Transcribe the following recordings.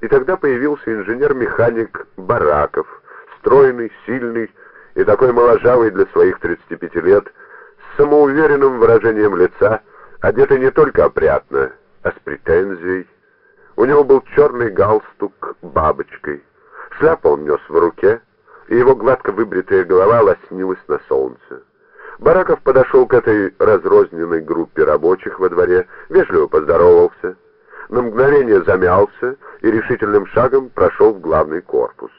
И тогда появился инженер-механик Бараков, стройный, сильный и такой моложавый для своих 35 лет, с самоуверенным выражением лица, одетый не только опрятно, а с претензией. У него был черный галстук бабочкой, шляпу он нес в руке, и его гладко выбритая голова лоснилась на солнце. Бараков подошел к этой разрозненной группе рабочих во дворе, вежливо поздоровался, на мгновение замялся и решительным шагом прошел в главный корпус.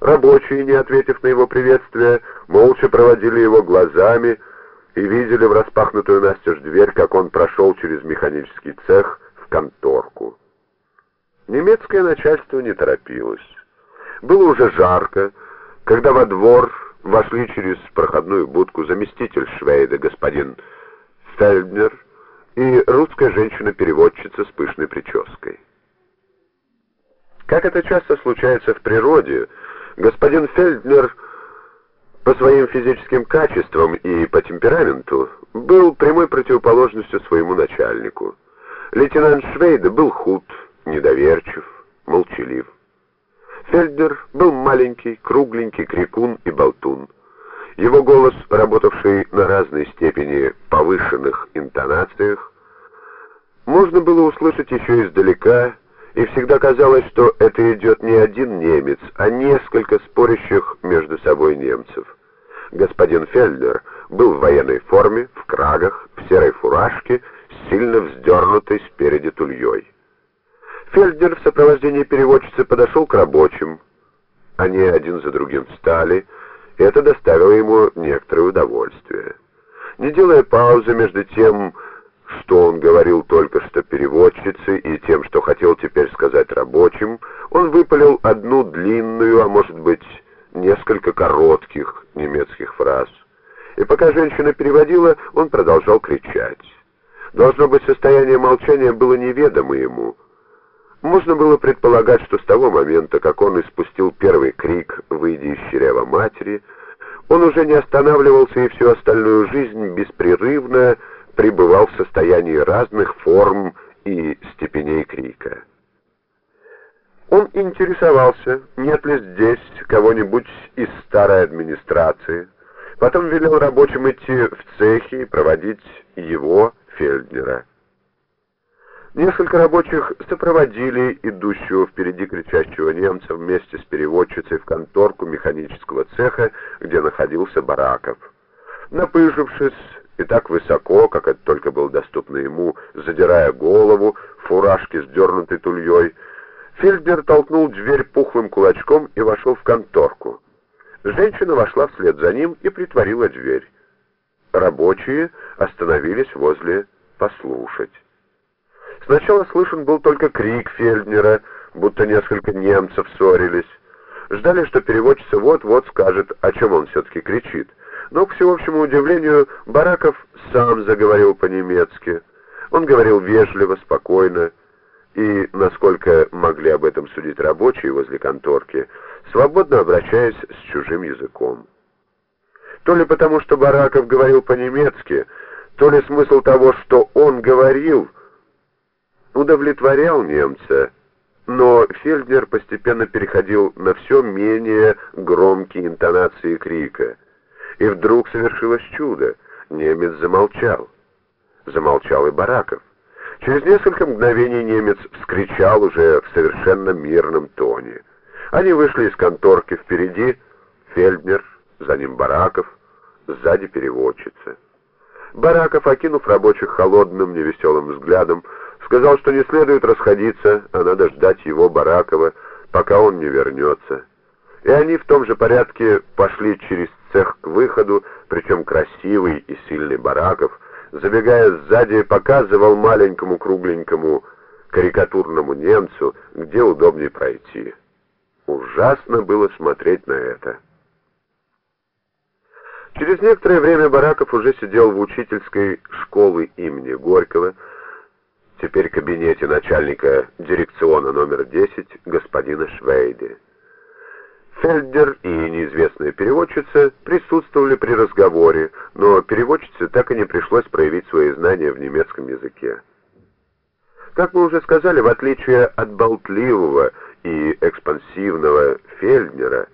Рабочие, не ответив на его приветствие, молча проводили его глазами и видели в распахнутую настежь дверь, как он прошел через механический цех в конторку. Немецкое начальство не торопилось. Было уже жарко, когда во двор вошли через проходную будку заместитель Швейда господин Фельднер и русская женщина-переводчица с пышной прической. Как это часто случается в природе, господин Фельднер по своим физическим качествам и по темпераменту был прямой противоположностью своему начальнику. Лейтенант Швейда был худ, недоверчив, молчалив. Фельднер был маленький, кругленький крикун и болтун. Его голос, работавший на разной степени повышенных интонациях, можно было услышать еще издалека, и всегда казалось, что это идет не один немец, а несколько спорящих между собой немцев. Господин Фельднер был в военной форме, в крагах, в серой фуражке, сильно вздернутой спереди тульей. Фельднер в сопровождении переводчицы подошел к рабочим. Они один за другим встали, и это доставило ему некоторое удовольствие. Не делая паузы между тем, что он говорил только что переводчице, и тем, что хотел теперь сказать рабочим, он выпалил одну длинную, а может быть, несколько коротких немецких фраз. И пока женщина переводила, он продолжал кричать. Должно быть, состояние молчания было неведомо ему — можно было предполагать, что с того момента, как он испустил первый крик, выйдя из чрева матери, он уже не останавливался и всю остальную жизнь беспрерывно пребывал в состоянии разных форм и степеней крика. Он интересовался, нет ли здесь кого-нибудь из старой администрации, потом велел рабочим идти в цехи и проводить его, Фельднера. Несколько рабочих сопроводили идущего впереди кричащего немца вместе с переводчицей в конторку механического цеха, где находился Бараков. Напыжившись и так высоко, как это только было доступно ему, задирая голову, фуражки сдернутой тульей, Фельднер толкнул дверь пухлым кулачком и вошел в конторку. Женщина вошла вслед за ним и притворила дверь. Рабочие остановились возле послушать. Сначала слышен был только крик Фельднера, будто несколько немцев ссорились. Ждали, что переводчица вот-вот скажет, о чем он все-таки кричит. Но, к всеобщему удивлению, Бараков сам заговорил по-немецки. Он говорил вежливо, спокойно, и, насколько могли об этом судить рабочие возле конторки, свободно обращаясь с чужим языком. То ли потому, что Бараков говорил по-немецки, то ли смысл того, что он говорил, удовлетворял немца, но Фельднер постепенно переходил на все менее громкие интонации крика. И вдруг совершилось чудо. Немец замолчал. Замолчал и Бараков. Через несколько мгновений немец вскричал уже в совершенно мирном тоне. Они вышли из конторки впереди, Фельднер, за ним Бараков, сзади переводчица. Бараков, окинув рабочих холодным, невеселым взглядом, Сказал, что не следует расходиться, а надо ждать его, Баракова, пока он не вернется. И они в том же порядке пошли через цех к выходу, причем красивый и сильный Бараков, забегая сзади, показывал маленькому кругленькому карикатурному немцу, где удобнее пройти. Ужасно было смотреть на это. Через некоторое время Бараков уже сидел в учительской школы имени Горького, теперь кабинете начальника дирекциона номер 10 господина Швейде. Фельдер и неизвестная переводчица присутствовали при разговоре, но переводчице так и не пришлось проявить свои знания в немецком языке. Как мы уже сказали, в отличие от болтливого и экспансивного Фельднера,